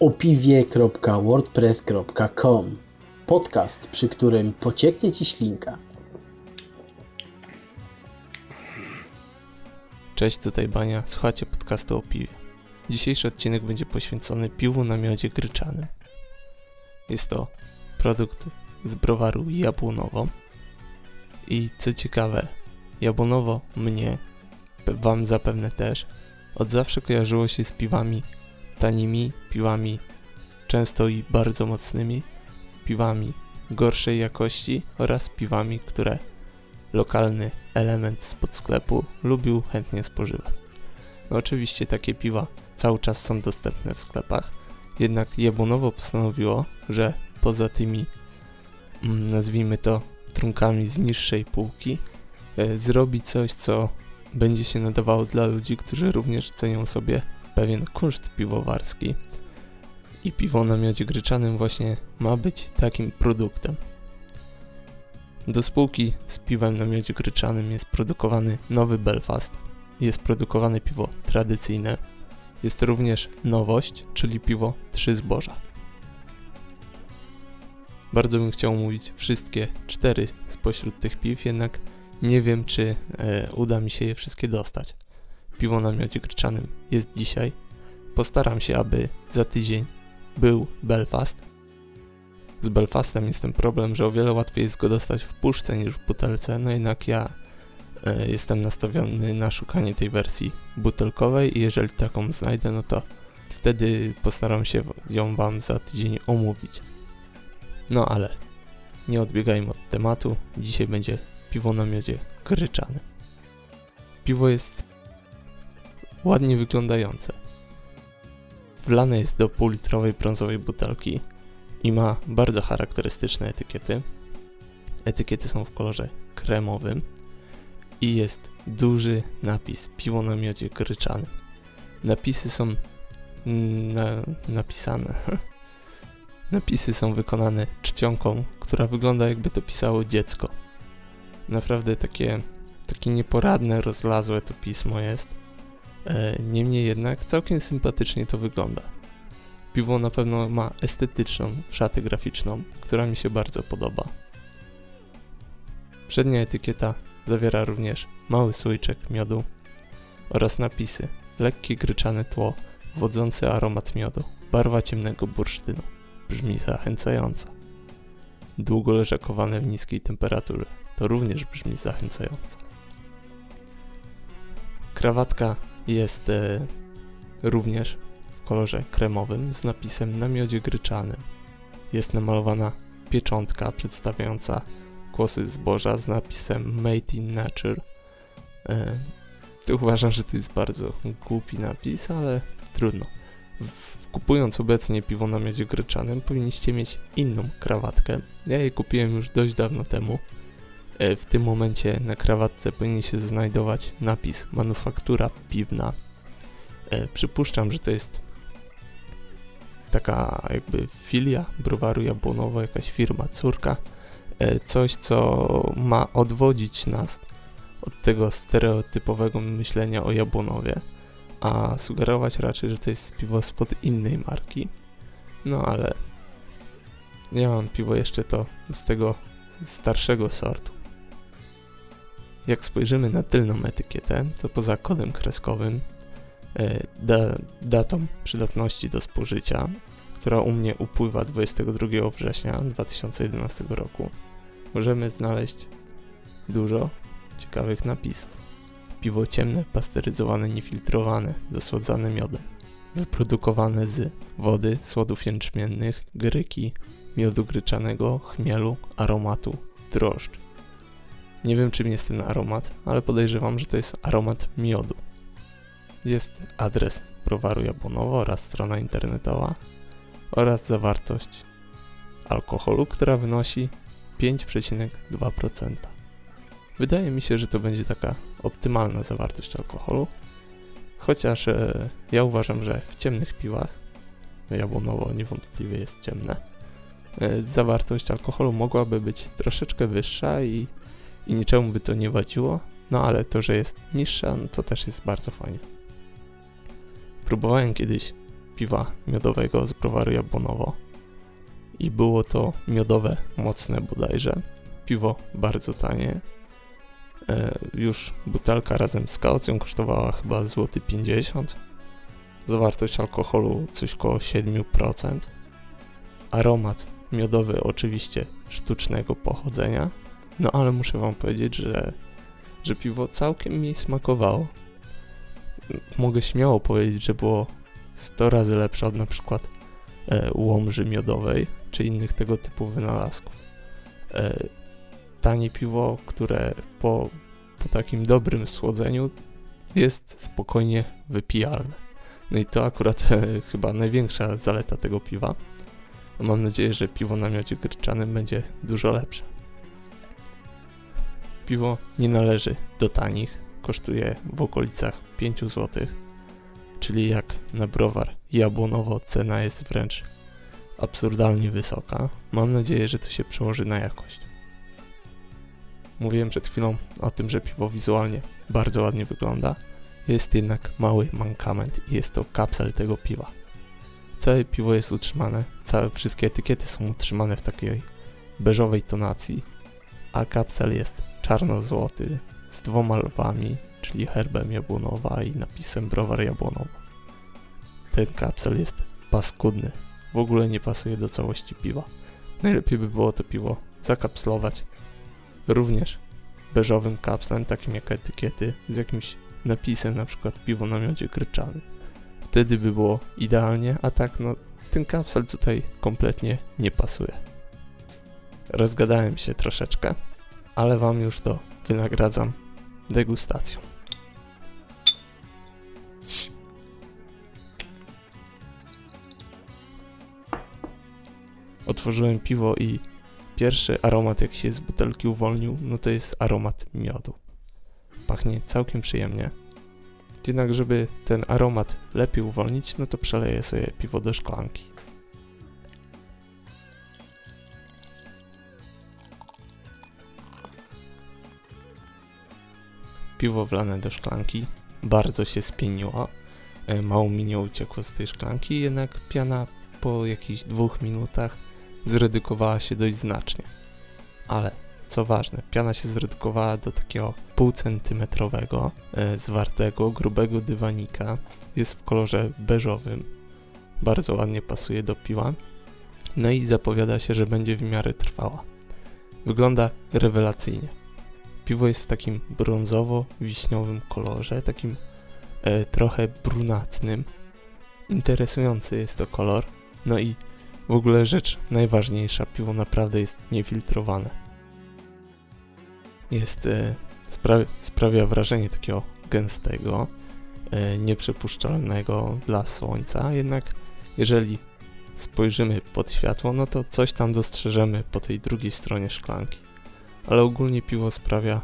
opiwie.wordpress.com Podcast, przy którym pocieknie Ci ślinka. Cześć, tutaj Bania, słuchacie podcastu o piwie. Dzisiejszy odcinek będzie poświęcony piwu na miodzie gryczanym. Jest to produkt z browaru Jabłonowo. I co ciekawe, Jabłonowo mnie, wam zapewne też, od zawsze kojarzyło się z piwami tanimi, piwami często i bardzo mocnymi, piwami gorszej jakości oraz piwami, które lokalny element spod sklepu lubił chętnie spożywać. No oczywiście takie piwa cały czas są dostępne w sklepach, jednak Jabłonowo postanowiło, że poza tymi mm, nazwijmy to trunkami z niższej półki e, zrobi coś, co będzie się nadawało dla ludzi, którzy również cenią sobie pewien kunszt piwowarski. I piwo na miodzie gryczanym właśnie ma być takim produktem. Do spółki z piwem na miodzie gryczanym jest produkowany nowy Belfast. Jest produkowane piwo tradycyjne. Jest również nowość, czyli piwo trzy zboża. Bardzo bym chciał mówić wszystkie cztery spośród tych piw, jednak nie wiem, czy e, uda mi się je wszystkie dostać. Piwo na miodzie gryczanym jest dzisiaj. Postaram się, aby za tydzień był Belfast. Z Belfastem jest ten problem, że o wiele łatwiej jest go dostać w puszce niż w butelce, no jednak ja e, jestem nastawiony na szukanie tej wersji butelkowej i jeżeli taką znajdę, no to wtedy postaram się ją Wam za tydzień omówić. No ale nie odbiegajmy od tematu. Dzisiaj będzie piwo na miodzie gryczane. Piwo jest ładnie wyglądające. Wlane jest do półlitrowej brązowej butelki i ma bardzo charakterystyczne etykiety. Etykiety są w kolorze kremowym i jest duży napis piwo na miodzie gryczanym. Napisy są na, napisane Napisy są wykonane czcionką, która wygląda jakby to pisało dziecko. Naprawdę takie, takie nieporadne, rozlazłe to pismo jest. E, niemniej jednak całkiem sympatycznie to wygląda. Piwo na pewno ma estetyczną szatę graficzną, która mi się bardzo podoba. Przednia etykieta zawiera również mały słoiczek miodu oraz napisy lekkie gryczane tło, wodzący aromat miodu, barwa ciemnego bursztynu brzmi zachęcająco. Długo leżakowane w niskiej temperaturze to również brzmi zachęcająco. Krawatka jest e, również w kolorze kremowym z napisem na miodzie gryczanym. Jest namalowana pieczątka przedstawiająca kłosy zboża z napisem Made in Nature. E, uważam, że to jest bardzo głupi napis, ale trudno. Kupując obecnie piwo na miodzie gryczanym, powinniście mieć inną krawatkę. Ja jej kupiłem już dość dawno temu. E, w tym momencie na krawatce powinien się znajdować napis manufaktura piwna. E, przypuszczam, że to jest taka jakby filia browaru Jabłonowo, jakaś firma, córka. E, coś, co ma odwodzić nas od tego stereotypowego myślenia o Jabłonowie a sugerować raczej, że to jest piwo spod innej marki. No ale ja mam piwo jeszcze to z tego starszego sortu. Jak spojrzymy na tylną etykietę, to poza kodem kreskowym, e, da, datą przydatności do spożycia, która u mnie upływa 22 września 2011 roku, możemy znaleźć dużo ciekawych napisów. Piwo ciemne, pasteryzowane, niefiltrowane, dosładzane miodem. Wyprodukowane z wody, słodów jęczmiennych, gryki, miodu gryczanego, chmielu, aromatu, drożdż. Nie wiem czym jest ten aromat, ale podejrzewam, że to jest aromat miodu. Jest adres browaru Jabłonowo oraz strona internetowa oraz zawartość alkoholu, która wynosi 5,2%. Wydaje mi się, że to będzie taka optymalna zawartość alkoholu, chociaż e, ja uważam, że w ciemnych piwach, jabłonowo niewątpliwie jest ciemne, e, zawartość alkoholu mogłaby być troszeczkę wyższa i, i niczemu by to nie wadziło, no ale to, że jest niższa, no to też jest bardzo fajnie. Próbowałem kiedyś piwa miodowego z browaru Jabłonowo. I było to miodowe, mocne bodajże. Piwo bardzo tanie. E, już butelka razem z kaucją kosztowała chyba złoty 50 Zawartość alkoholu coś koło 7%. Aromat miodowy oczywiście sztucznego pochodzenia. No ale muszę wam powiedzieć, że, że piwo całkiem mi smakowało. Mogę śmiało powiedzieć, że było 100 razy lepsze od na przykład e, łomży miodowej czy innych tego typu wynalazków. E, tanie piwo, które po, po takim dobrym słodzeniu jest spokojnie wypijalne. No i to akurat e, chyba największa zaleta tego piwa. Mam nadzieję, że piwo na miodzie gryczanym będzie dużo lepsze. Piwo nie należy do tanich, kosztuje w okolicach 5 zł, czyli jak na browar jabłonowo cena jest wręcz absurdalnie wysoka. Mam nadzieję, że to się przełoży na jakość. Mówiłem przed chwilą o tym, że piwo wizualnie bardzo ładnie wygląda, jest jednak mały mankament i jest to kapsel tego piwa. Całe piwo jest utrzymane, całe wszystkie etykiety są utrzymane w takiej beżowej tonacji, a kapsel jest czarno-złoty z dwoma lwami, czyli herbem jabłonowa i napisem browar jabłonowa. Ten kapsel jest paskudny, w ogóle nie pasuje do całości piwa. Najlepiej by było to piwo zakapslować również beżowym kapslem, takim jak etykiety, z jakimś napisem na przykład piwo na miodzie gryczany. Wtedy by było idealnie, a tak no ten kapsel tutaj kompletnie nie pasuje. Rozgadałem się troszeczkę, ale wam już to wynagradzam degustacją. Otworzyłem piwo i pierwszy aromat jak się z butelki uwolnił, no to jest aromat miodu pachnie całkiem przyjemnie. Jednak żeby ten aromat lepiej uwolnić, no to przeleję sobie piwo do szklanki. Piwo wlane do szklanki bardzo się spieniło. E, mało mi nie uciekło z tej szklanki, jednak piana po jakichś dwóch minutach zredukowała się dość znacznie. Ale co ważne, piana się zredukowała do takiego półcentymetrowego, e, zwartego, grubego dywanika. Jest w kolorze beżowym. Bardzo ładnie pasuje do piwa. No i zapowiada się, że będzie w miarę trwała. Wygląda rewelacyjnie. Piwo jest w takim brązowo-wiśniowym kolorze, takim e, trochę brunatnym. Interesujący jest to kolor. No i w ogóle rzecz najważniejsza, piwo naprawdę jest niefiltrowane jest, e, sprawia, sprawia wrażenie takiego gęstego, e, nieprzepuszczalnego dla słońca, jednak jeżeli spojrzymy pod światło, no to coś tam dostrzeżemy po tej drugiej stronie szklanki. Ale ogólnie piwo sprawia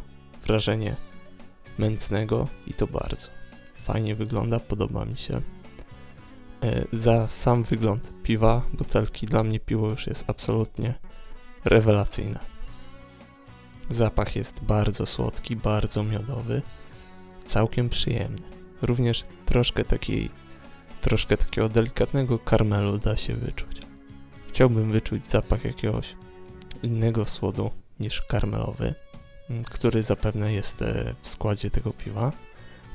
wrażenie mętnego i to bardzo. Fajnie wygląda, podoba mi się. E, za sam wygląd piwa, butelki, dla mnie piwo już jest absolutnie rewelacyjne. Zapach jest bardzo słodki, bardzo miodowy, całkiem przyjemny. Również troszkę takiej, troszkę takiego delikatnego karmelu da się wyczuć. Chciałbym wyczuć zapach jakiegoś innego słodu niż karmelowy, mm, który zapewne jest e, w składzie tego piwa.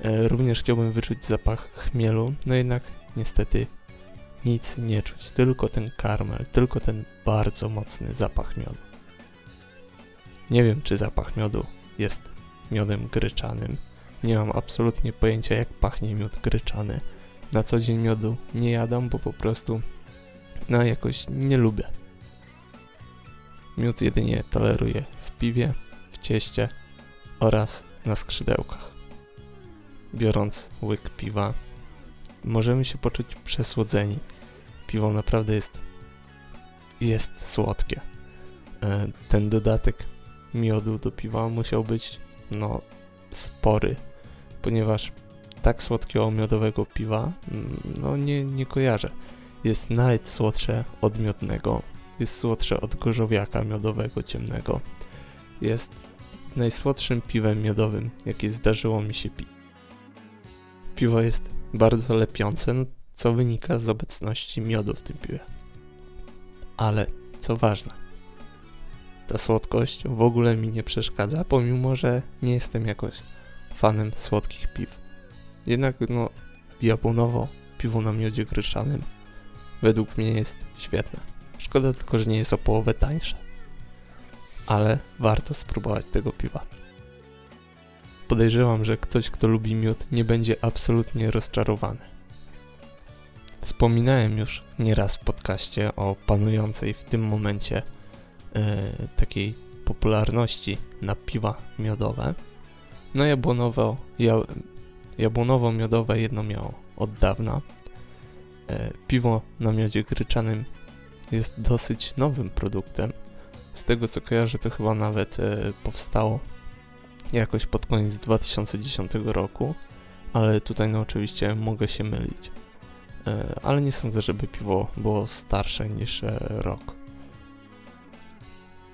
E, również chciałbym wyczuć zapach chmielu, no jednak niestety nic nie czuć, tylko ten karmel, tylko ten bardzo mocny zapach miodu. Nie wiem, czy zapach miodu jest miodem gryczanym. Nie mam absolutnie pojęcia, jak pachnie miód gryczany. Na co dzień miodu nie jadam, bo po prostu no jakoś nie lubię. Miód jedynie toleruję w piwie, w cieście oraz na skrzydełkach. Biorąc łyk piwa, możemy się poczuć przesłodzeni. Piwo naprawdę jest jest słodkie. E, ten dodatek miodu do piwa musiał być no spory, ponieważ tak słodkiego miodowego piwa mm, no nie, nie kojarzę. Jest nawet słodsze od miodnego, jest słodsze od gorzowiaka miodowego ciemnego. Jest najsłodszym piwem miodowym, jakie zdarzyło mi się pić. Piwo jest bardzo lepiące, no, co wynika z obecności miodu w tym piwie. Ale co ważne, ta słodkość w ogóle mi nie przeszkadza, pomimo że nie jestem jakoś fanem słodkich piw. Jednak no, jabłonowo piwo na miodzie gryczanym według mnie jest świetne. Szkoda tylko, że nie jest o połowę tańsze. Ale warto spróbować tego piwa. Podejrzewam, że ktoś, kto lubi miód, nie będzie absolutnie rozczarowany. Wspominałem już nieraz w podcaście o panującej w tym momencie e, takiej popularności na piwa miodowe. No jabłonowo, ja, jabłonowo-miodowe jedno miało od dawna. E, piwo na miodzie gryczanym jest dosyć nowym produktem. Z tego co kojarzę, to chyba nawet e, powstało jakoś pod koniec 2010 roku, ale tutaj no oczywiście mogę się mylić. E, ale nie sądzę, żeby piwo było starsze niż e, rok.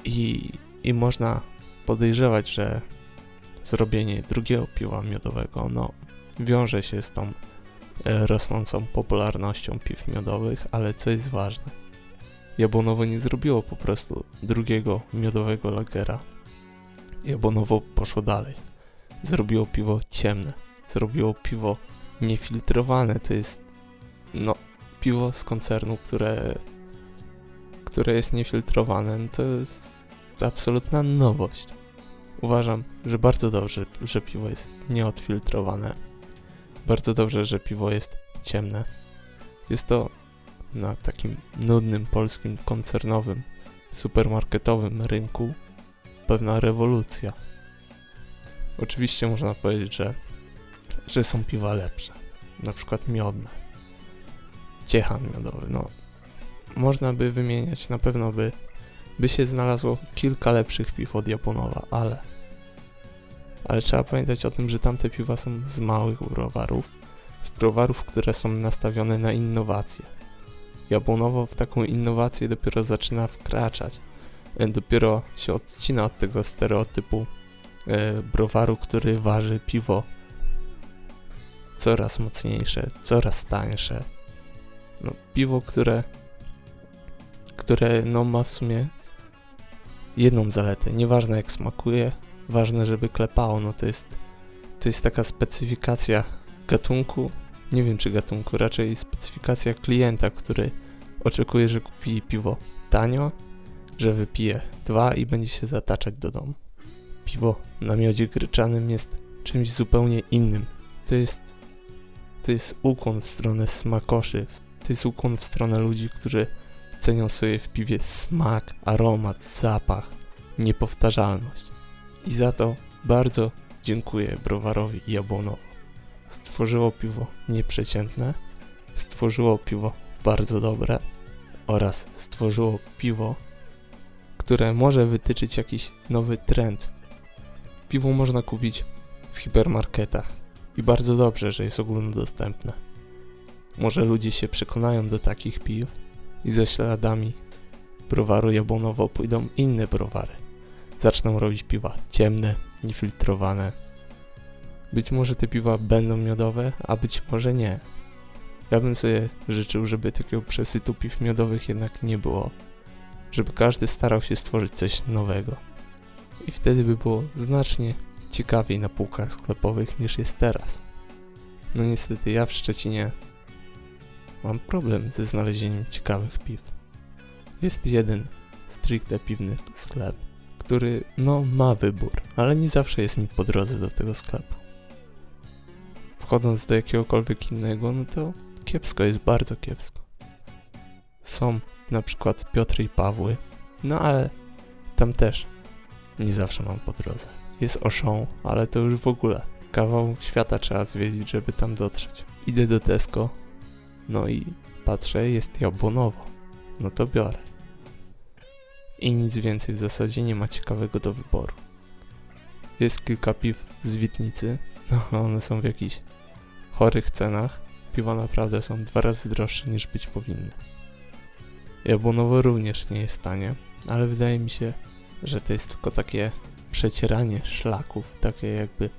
I, I można podejrzewać, że zrobienie drugiego piwa miodowego no, wiąże się z tą rosnącą popularnością piw miodowych, ale co jest ważne, Jabłonowo nie zrobiło po prostu drugiego miodowego lagera. Jabłonowo poszło dalej. Zrobiło piwo ciemne. Zrobiło piwo niefiltrowane. To jest, no, piwo z koncernu, które, które jest niefiltrowane. To jest absolutna nowość. Uważam, że bardzo dobrze, że piwo jest nieodfiltrowane. Bardzo dobrze, że piwo jest ciemne. Jest to na takim nudnym polskim koncernowym, supermarketowym rynku pewna rewolucja. Oczywiście można powiedzieć, że, że są piwa lepsze, na przykład miodne, ciechan miodowy, no można by wymieniać, na pewno by, by się znalazło kilka lepszych piw od Japonowa, ale ale trzeba pamiętać o tym, że tamte piwa są z małych browarów, z browarów, które są nastawione na innowacje. Jabłonowo w taką innowację dopiero zaczyna wkraczać. E, dopiero się odcina od tego stereotypu e, browaru, który waży piwo coraz mocniejsze, coraz tańsze. No, piwo, które, które no, ma w sumie jedną zaletę. Nieważne jak smakuje, ważne żeby klepało. No to jest, to jest taka specyfikacja gatunku, nie wiem czy gatunku, raczej specyfikacja klienta, który oczekuje, że kupi piwo tanio, że wypije dwa i będzie się zataczać do domu. Piwo na miodzie gryczanym jest czymś zupełnie innym. To jest, to jest ukłon w stronę smakoszy, to jest ukłon w stronę ludzi, którzy cenią sobie w piwie smak, aromat, zapach, niepowtarzalność. I za to bardzo dziękuję browarowi Jabłonowo. Stworzyło piwo nieprzeciętne, stworzyło piwo bardzo dobre oraz stworzyło piwo, które może wytyczyć jakiś nowy trend. Piwo można kupić w hipermarketach i bardzo dobrze, że jest ogólnodostępne. Może ludzie się przekonają do takich piw i ze śladami browaru jabłonowo pójdą inne browary. Zaczną robić piwa ciemne, niefiltrowane. Być może te piwa będą miodowe, a być może nie. Ja bym sobie życzył, żeby takiego przesytu piw miodowych jednak nie było. Żeby każdy starał się stworzyć coś nowego. I wtedy by było znacznie ciekawiej na półkach sklepowych niż jest teraz. No niestety ja w Szczecinie mam problem ze znalezieniem ciekawych piw. Jest jeden stricte piwny sklep, który no ma wybór, ale nie zawsze jest mi po drodze do tego sklepu. Wchodząc do jakiegokolwiek innego, no to kiepsko, jest bardzo kiepsko. Są na przykład Piotr i Pawły, no ale tam też nie zawsze mam po drodze. Jest Auchan, ale to już w ogóle kawał świata trzeba zwiedzić, żeby tam dotrzeć. Idę do Tesco, no i patrzę, jest jabłonowo. No to biorę. I nic więcej w zasadzie nie ma ciekawego do wyboru. Jest kilka piw z Witnicy, no one są w jakichś chorych cenach, piwa naprawdę są dwa razy droższe niż być powinny. Jabłonowo również nie jest tanie, ale wydaje mi się, że to jest tylko takie przecieranie szlaków, takie jakby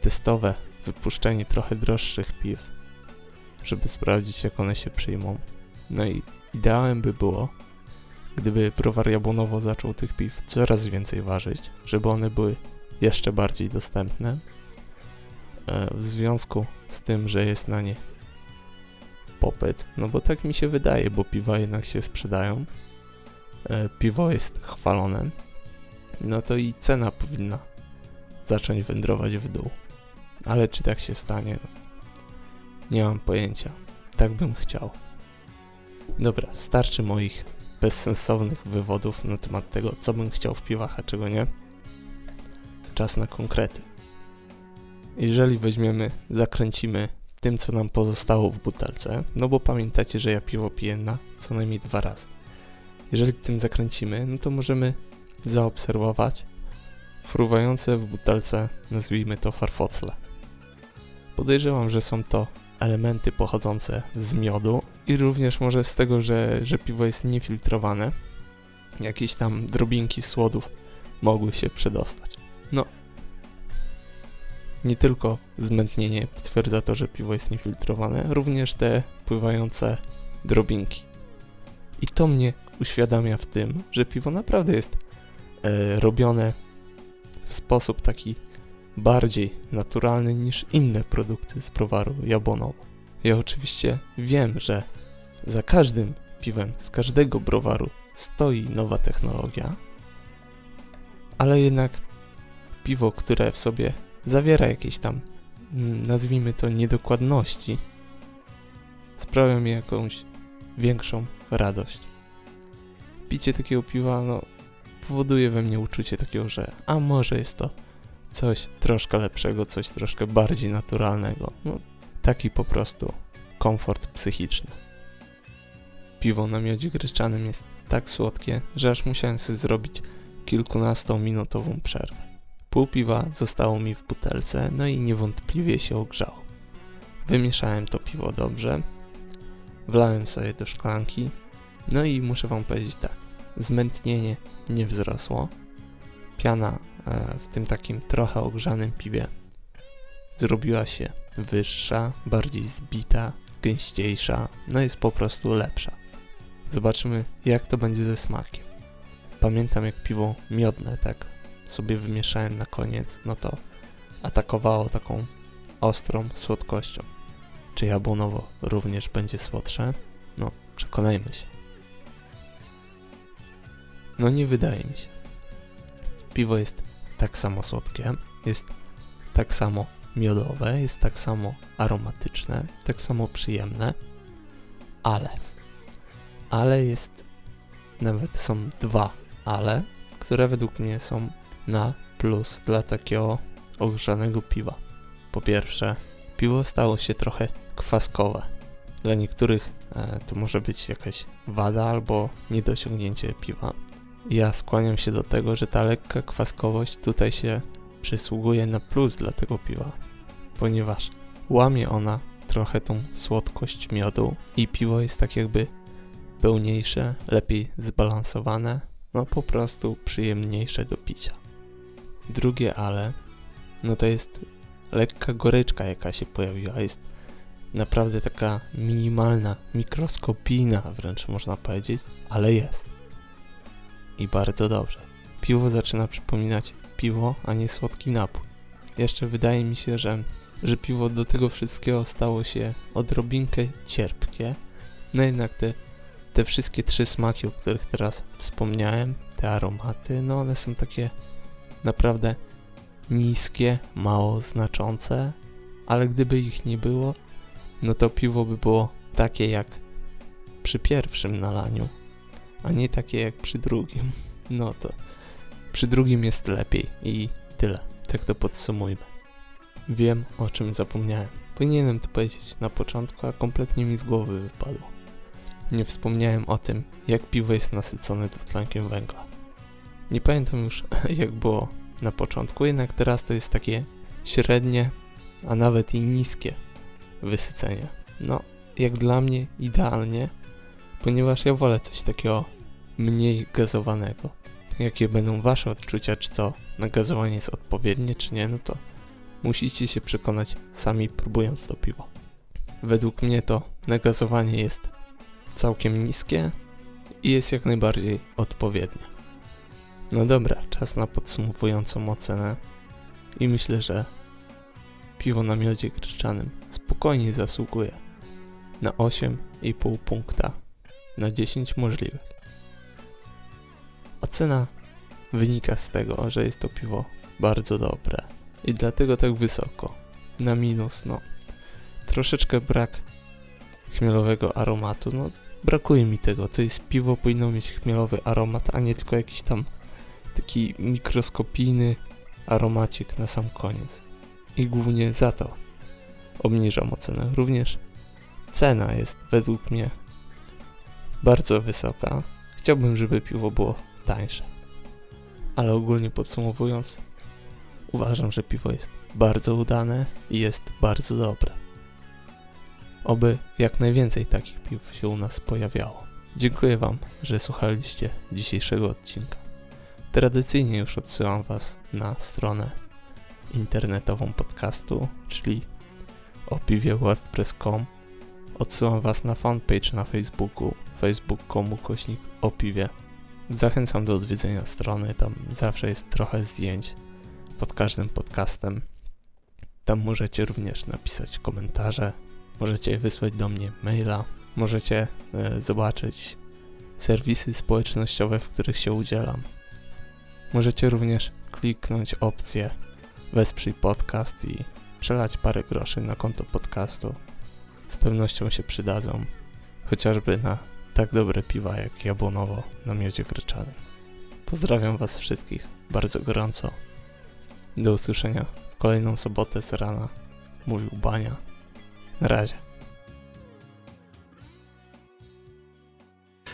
testowe wypuszczenie trochę droższych piw. żeby sprawdzić jak one się przyjmą. No i ideałem by było, gdyby browar jabłonowo zaczął tych piw coraz więcej ważyć, żeby one były jeszcze bardziej dostępne. E, w związku z tym, że jest na nie popyt, no bo tak mi się wydaje, bo piwa jednak się sprzedają, e, piwo jest chwalone, no to i cena powinna zacząć wędrować w dół. Ale czy tak się stanie? Nie mam pojęcia. Tak bym chciał. Dobra, starczy moich bezsensownych wywodów na temat tego, co bym chciał w piwach, a czego nie. Czas na konkrety. Jeżeli weźmiemy, zakręcimy tym, co nam pozostało w butelce, no bo pamiętacie, że ja piwo piję na co najmniej dwa razy. Jeżeli tym zakręcimy, no to możemy zaobserwować fruwające w butelce, nazwijmy to farfocle. Podejrzewam, że są to elementy pochodzące z miodu i również może z tego, że, że piwo jest niefiltrowane. Jakieś tam drobinki słodów mogły się przedostać. No. Nie tylko zmętnienie potwierdza to, że piwo jest niefiltrowane, również te pływające drobinki. I to mnie uświadamia w tym, że piwo naprawdę jest e, robione w sposób taki bardziej naturalny niż inne produkty z browaru Jabłonowo. Ja oczywiście wiem, że za każdym piwem z każdego browaru stoi nowa technologia, ale jednak piwo, które w sobie zawiera jakieś tam, mm, nazwijmy to, niedokładności, sprawia mi jakąś większą radość. Picie takiego piwa, no, powoduje we mnie uczucie takiego, że a może jest to coś troszkę lepszego, coś troszkę bardziej naturalnego. No, taki po prostu komfort psychiczny. Piwo na miodzie gryczanym jest tak słodkie, że aż musiałem sobie zrobić kilkunastominutową przerwę. Pół piwa zostało mi w butelce, no i niewątpliwie się ogrzało. Wymieszałem to piwo dobrze, wlałem sobie do szklanki, no i muszę wam powiedzieć tak, zmętnienie nie wzrosło, piana e, w tym takim trochę ogrzanym piwie zrobiła się wyższa, bardziej zbita, gęściejsza, no jest po prostu lepsza. Zobaczymy jak to będzie ze smakiem. Pamiętam jak piwo miodne tak sobie wymieszałem na koniec, no to atakowało taką ostrą słodkością. Czy jabłonowo również będzie słodsze? No, przekonajmy się. No nie wydaje mi się. Piwo jest tak samo słodkie, jest tak samo miodowe, jest tak samo aromatyczne, tak samo przyjemne, ale, ale jest, nawet są dwa ale, które według mnie są na plus dla takiego ogrzanego piwa. Po pierwsze, piwo stało się trochę kwaskowe. Dla niektórych e, to może być jakaś wada albo niedociągnięcie piwa. Ja skłaniam się do tego, że ta lekka kwaskowość tutaj się przysługuje na plus dla tego piwa, ponieważ łamie ona trochę tą słodkość miodu i piwo jest tak jakby pełniejsze, lepiej zbalansowane, no po prostu przyjemniejsze do picia. Drugie ale, no to jest lekka goryczka jaka się pojawiła, jest naprawdę taka minimalna, mikroskopijna wręcz można powiedzieć, ale jest. I bardzo dobrze. Piwo zaczyna przypominać piwo, a nie słodki napój. Jeszcze wydaje mi się, że, że piwo do tego wszystkiego stało się odrobinkę cierpkie. No jednak te, te wszystkie trzy smaki, o których teraz wspomniałem, te aromaty, no one są takie naprawdę niskie, mało znaczące, ale gdyby ich nie było, no to piwo by było takie jak przy pierwszym nalaniu, a nie takie jak przy drugim. No to przy drugim jest lepiej i tyle. Tak to podsumujmy. Wiem, o czym zapomniałem. Powinienem to powiedzieć na początku, a kompletnie mi z głowy wypadło. Nie wspomniałem o tym, jak piwo jest nasycone dwutlenkiem węgla. Nie pamiętam już, jak było na początku, jednak teraz to jest takie średnie, a nawet i niskie wysycenie. No, jak dla mnie idealnie, ponieważ ja wolę coś takiego mniej gazowanego. Jakie będą wasze odczucia, czy to nagazowanie jest odpowiednie, czy nie, no to musicie się przekonać sami próbując to piwo. według mnie to negazowanie jest całkiem niskie i jest jak najbardziej odpowiednie. No dobra, czas na podsumowującą ocenę i myślę, że piwo na miodzie gryczanym spokojnie zasługuje na 8,5 punkta na 10 możliwych. Ocena wynika z tego, że jest to piwo bardzo dobre i dlatego tak wysoko. Na minus, no troszeczkę brak chmielowego aromatu, no brakuje mi tego. To jest piwo, powinno mieć chmielowy aromat, a nie tylko jakiś tam taki mikroskopijny aromacik na sam koniec. I głównie za to obniżam ocenę. Również cena jest według mnie bardzo wysoka. Chciałbym, żeby piwo było tańsze. Ale ogólnie podsumowując, uważam, że piwo jest bardzo udane i jest bardzo dobre. Oby jak najwięcej takich piw się u nas pojawiało. Dziękuję Wam, że słuchaliście dzisiejszego odcinka. Tradycyjnie już odsyłam Was na stronę internetową podcastu, czyli opiwie.wordpress.com. Odsyłam Was na fanpage na Facebooku facebook.com kośnik opiwie. Zachęcam do odwiedzenia strony, tam zawsze jest trochę zdjęć pod każdym podcastem. Tam możecie również napisać komentarze, możecie wysłać do mnie maila, możecie e, zobaczyć serwisy społecznościowe, w których się udzielam. Możecie również kliknąć opcję wesprzyj podcast i przelać parę groszy na konto podcastu. Z pewnością się przydadzą, chociażby na tak dobre piwa jak Jabłonowo na miodzie gryczanym. Pozdrawiam Was wszystkich bardzo gorąco. Do usłyszenia w kolejną sobotę z rana. Mówił Bania. Na razie.